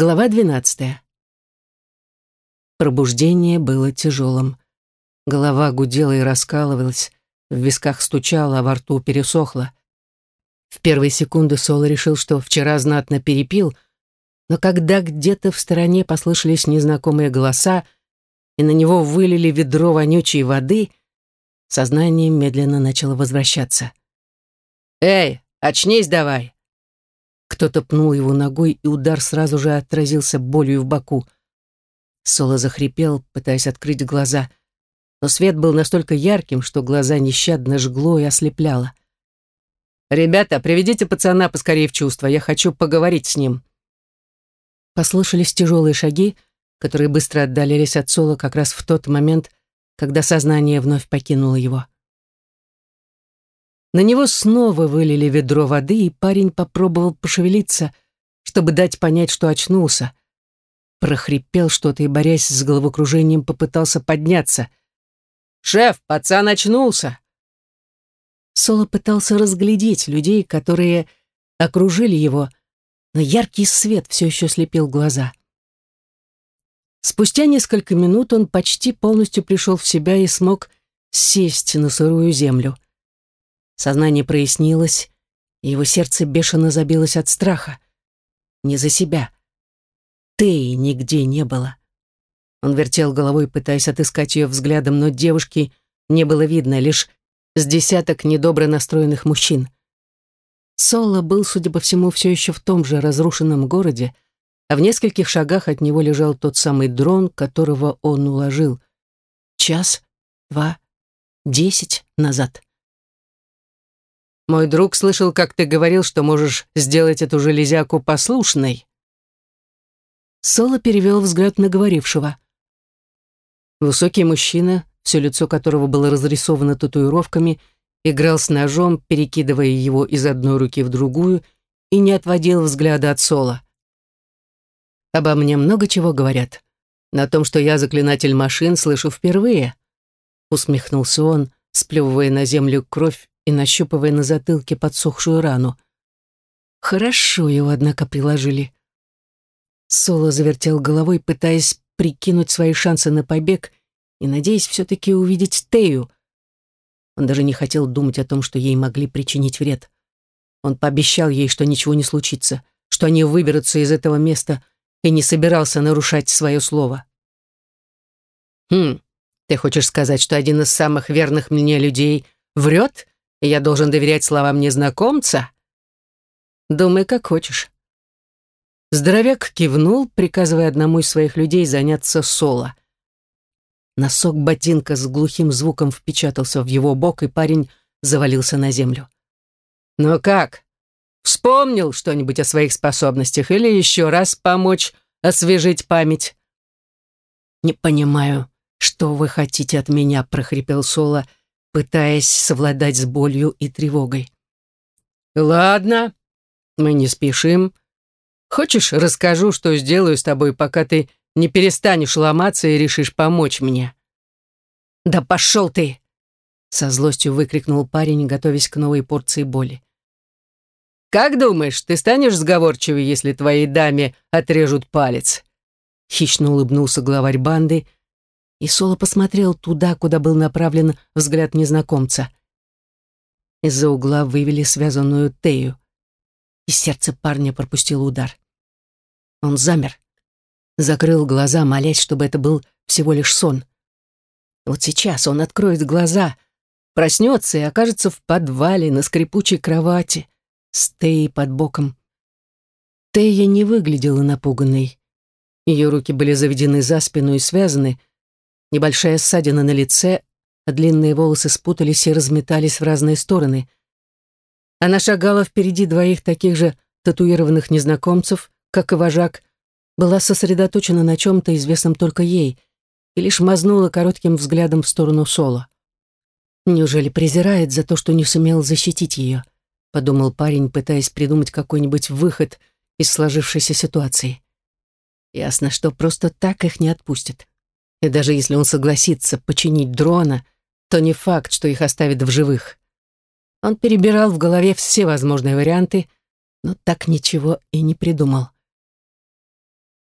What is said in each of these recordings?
Глава двенадцатая. Пробуждение было тяжелым. Голова гудела и раскалывалась, в висках стучала, а во рту пересохло. В первые секунды Соло решил, что вчера знатно перепил, но когда где-то в стороне послышались незнакомые голоса, и на него вылили ведро вонючей воды, сознание медленно начало возвращаться. «Эй, очнись давай!» Кто-то пнул его ногой, и удар сразу же отразился болью в боку. Соло захрипел, пытаясь открыть глаза, но свет был настолько ярким, что глаза нещадно жгло и ослепляло. «Ребята, приведите пацана поскорее в чувство, я хочу поговорить с ним». Послышались тяжелые шаги, которые быстро отдалились от Соло как раз в тот момент, когда сознание вновь покинуло его. На него снова вылили ведро воды, и парень попробовал пошевелиться, чтобы дать понять, что очнулся. Прохрипел что-то и, борясь с головокружением, попытался подняться. «Шеф, пацан очнулся!» Соло пытался разглядеть людей, которые окружили его, но яркий свет все еще слепил глаза. Спустя несколько минут он почти полностью пришел в себя и смог сесть на сырую землю. Сознание прояснилось, и его сердце бешено забилось от страха. Не за себя. Теи нигде не было. Он вертел головой, пытаясь отыскать ее взглядом, но девушки не было видно, лишь с десяток недобро настроенных мужчин. Соло был, судя по всему, все еще в том же разрушенном городе, а в нескольких шагах от него лежал тот самый дрон, которого он уложил. Час, два, десять назад. Мой друг слышал, как ты говорил, что можешь сделать эту железяку послушной. Соло перевел взгляд на говорившего. Высокий мужчина, все лицо которого было разрисовано татуировками, играл с ножом, перекидывая его из одной руки в другую, и не отводил взгляда от Соло. «Обо мне много чего говорят. На том, что я заклинатель машин, слышу впервые», — усмехнулся он, сплевывая на землю кровь и нащупывая на затылке подсохшую рану. Хорошо его, однако, приложили. Соло завертел головой, пытаясь прикинуть свои шансы на побег и надеясь все-таки увидеть Тею. Он даже не хотел думать о том, что ей могли причинить вред. Он пообещал ей, что ничего не случится, что они выберутся из этого места и не собирался нарушать свое слово. «Хм, ты хочешь сказать, что один из самых верных мне людей врет и я должен доверять словам незнакомца? Думай, как хочешь. Здоровяк кивнул, приказывая одному из своих людей заняться соло. Носок ботинка с глухим звуком впечатался в его бок, и парень завалился на землю. «Ну как? Вспомнил что-нибудь о своих способностях или еще раз помочь освежить память?» «Не понимаю, что вы хотите от меня», — прохрипел Соло, — пытаясь совладать с болью и тревогой. «Ладно, мы не спешим. Хочешь, расскажу, что сделаю с тобой, пока ты не перестанешь ломаться и решишь помочь мне?» «Да пошел ты!» Со злостью выкрикнул парень, готовясь к новой порции боли. «Как думаешь, ты станешь сговорчивее, если твоей даме отрежут палец?» Хищно улыбнулся главарь банды, и Соло посмотрел туда, куда был направлен взгляд незнакомца. Из-за угла вывели связанную Тею, и сердце парня пропустило удар. Он замер, закрыл глаза, молясь, чтобы это был всего лишь сон. Вот сейчас он откроет глаза, проснется и окажется в подвале на скрипучей кровати с Теей под боком. Тея не выглядела напуганной. Ее руки были заведены за спину и связаны, небольшая ссадина на лице, а длинные волосы спутались и разметались в разные стороны. Она шагала впереди двоих таких же татуированных незнакомцев, как и вожак, была сосредоточена на чем-то известном только ей и лишь мазнула коротким взглядом в сторону Соло. «Неужели презирает за то, что не сумел защитить ее?» — подумал парень, пытаясь придумать какой-нибудь выход из сложившейся ситуации. Ясно, что просто так их не отпустят. И даже если он согласится починить дрона, то не факт, что их оставит в живых. Он перебирал в голове все возможные варианты, но так ничего и не придумал.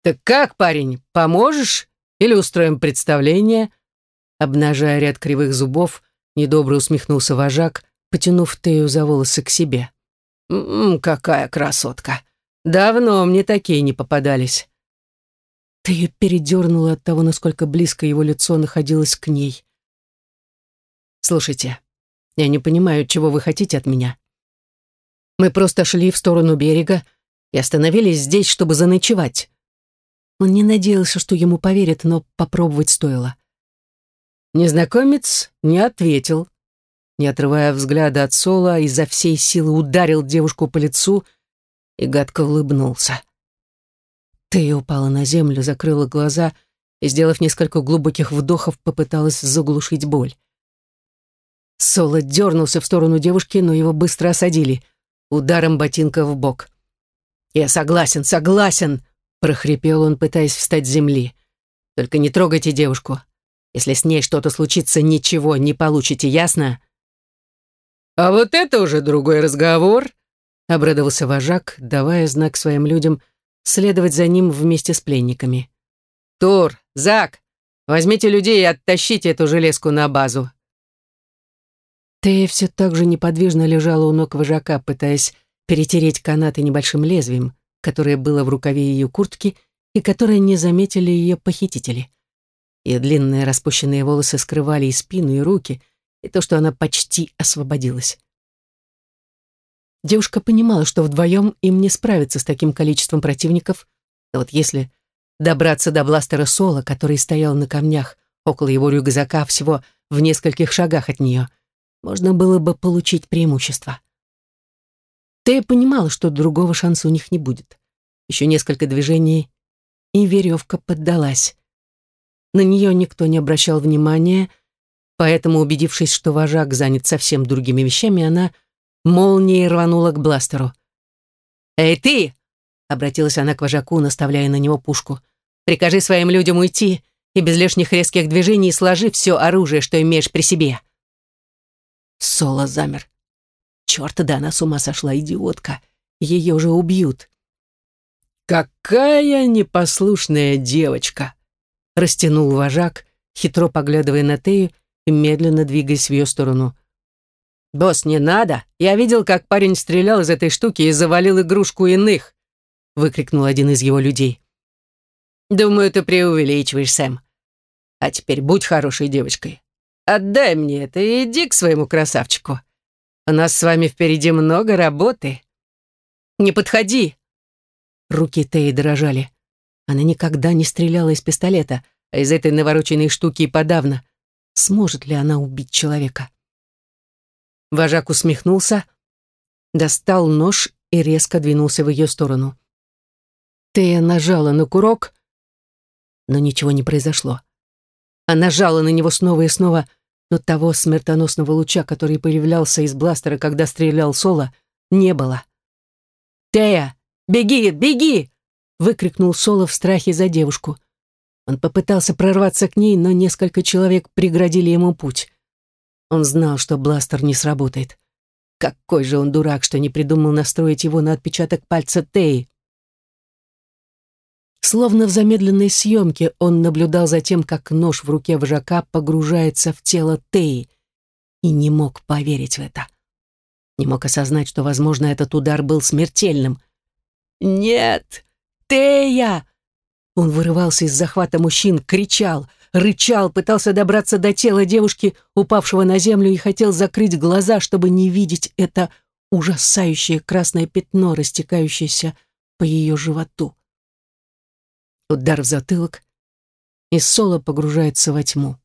«Так как, парень, поможешь или устроим представление?» Обнажая ряд кривых зубов, недобро усмехнулся вожак, потянув Тею за волосы к себе. «М -м, «Какая красотка! Давно мне такие не попадались!» Тея передернула от того, насколько близко его лицо находилось к ней. «Слушайте, я не понимаю, чего вы хотите от меня. Мы просто шли в сторону берега и остановились здесь, чтобы заночевать. Он не надеялся, что ему поверят, но попробовать стоило. Незнакомец не ответил. Не отрывая взгляда от Сола, изо всей силы ударил девушку по лицу и гадко улыбнулся. Тея упала на землю, закрыла глаза и, сделав несколько глубоких вдохов, попыталась заглушить боль. Соло дернулся в сторону девушки, но его быстро осадили, ударом ботинка в бок. «Я согласен, согласен!» прохрипел он, пытаясь встать с земли. «Только не трогайте девушку. Если с ней что-то случится, ничего не получите, ясно?» «А вот это уже другой разговор», — обрадовался вожак, давая знак своим людям следовать за ним вместе с пленниками. «Тур, Зак, возьмите людей и оттащите эту железку на базу». Тея все так же неподвижно лежала у ног вожака, пытаясь перетереть канаты небольшим лезвием которое было в рукаве ее куртки и которое не заметили ее похитители. Ее длинные распущенные волосы скрывали и спину, и руки, и то, что она почти освободилась. Девушка понимала, что вдвоем им не справиться с таким количеством противников, но вот если добраться до бластера Соло, который стоял на камнях около его рюкзака всего в нескольких шагах от нее, можно было бы получить преимущество. Тея понимала, что другого шанса у них не будет. Еще несколько движений, и веревка поддалась. На нее никто не обращал внимания, поэтому, убедившись, что вожак занят совсем другими вещами, она молнией рванула к бластеру. «Эй, ты!» — обратилась она к вожаку, наставляя на него пушку. «Прикажи своим людям уйти и без лишних резких движений сложи все оружие, что имеешь при себе». Соло замер. Черт, да она с ума сошла, идиотка. Ее же убьют. «Какая непослушная девочка!» Растянул вожак, хитро поглядывая на Тею и медленно двигаясь в ее сторону. «Босс, не надо! Я видел, как парень стрелял из этой штуки и завалил игрушку иных!» выкрикнул один из его людей. «Думаю, ты преувеличиваешь, Сэм. А теперь будь хорошей девочкой. Отдай мне это и иди к своему красавчику. У нас с вами впереди много работы. Не подходи!» Руки Теи дрожали. Она никогда не стреляла из пистолета, а из этой навороченной штуки и подавно. Сможет ли она убить человека? Вожак усмехнулся, достал нож и резко двинулся в ее сторону. Тея нажала на курок, но ничего не произошло. Она нажала на него снова и снова, но того смертоносного луча, который появлялся из бластера, когда стрелял Соло, не было. «Тея, беги, беги!» — выкрикнул Соло в страхе за девушку. Он попытался прорваться к ней, но несколько человек преградили ему путь. Он знал, что бластер не сработает. Какой же он дурак, что не придумал настроить его на отпечаток пальца Теи. Словно в замедленной съемке он наблюдал за тем, как нож в руке вожака погружается в тело Теи, и не мог поверить в это. Не мог осознать, что, возможно, этот удар был смертельным. «Нет! Тея!» Он вырывался из захвата мужчин, кричал, рычал, пытался добраться до тела девушки, упавшего на землю, и хотел закрыть глаза, чтобы не видеть это ужасающее красное пятно, растекающееся по ее животу. Удар в затылок, и Соло погружается во тьму.